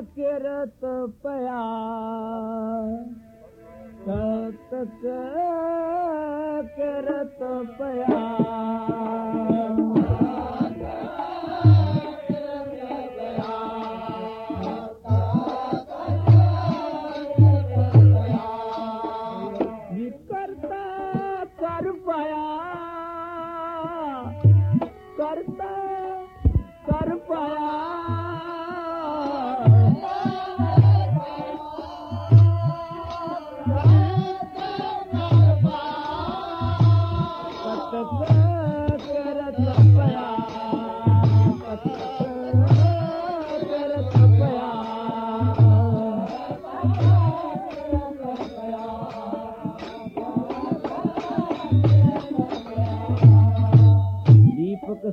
किरत पया। तक किरत पया। करता कर पाया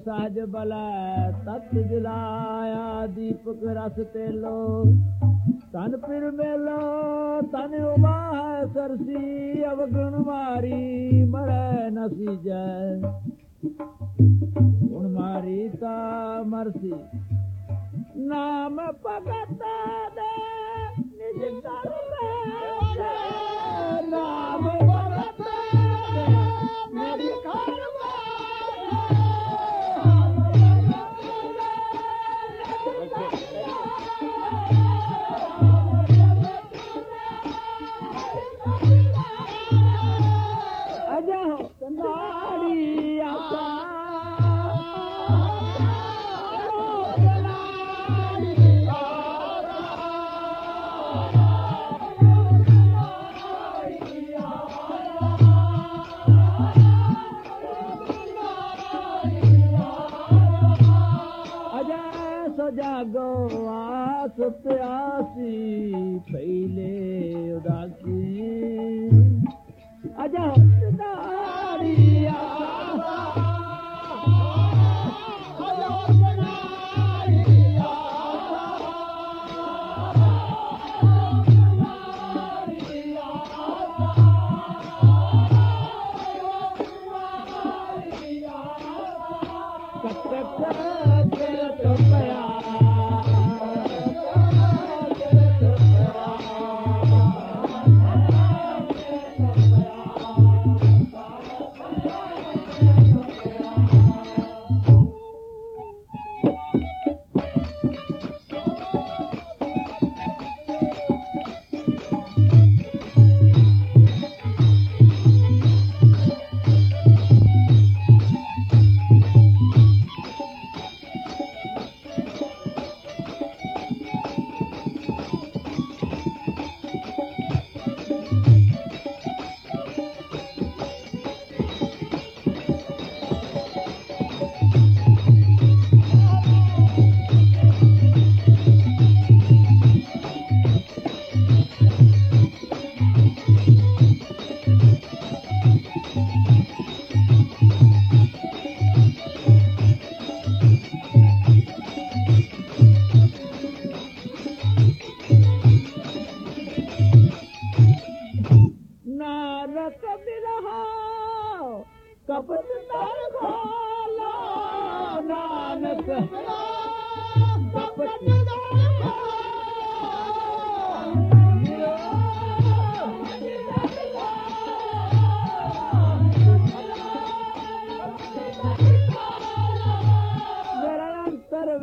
साज बल तत जलाया दीपक रस ते सरसी अवगुण मारी मरै गुण मारी ता मरसी नाम निज सजागो आस प्यासी पहले उदासी अजा नानक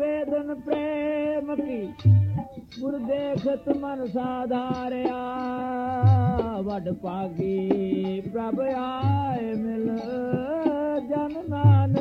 वेदन प्रेमी गुरदेव मन साधार وڏ پاگي. پرڀو آل جن نانڪار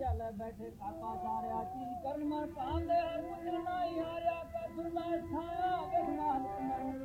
ਜਲ ਬੈਠੇ ਸਾਪਾ ਸਾਰਿਆ ਕੀ ਕਰਨ ਮਨ ਪਾਉਂਦੇ ਹਰ ਮੁਕਰਨਾ ਹੀ ਹਾਰਿਆ ਕਸੁਰ ਮੈਂ ਛਾਇਆ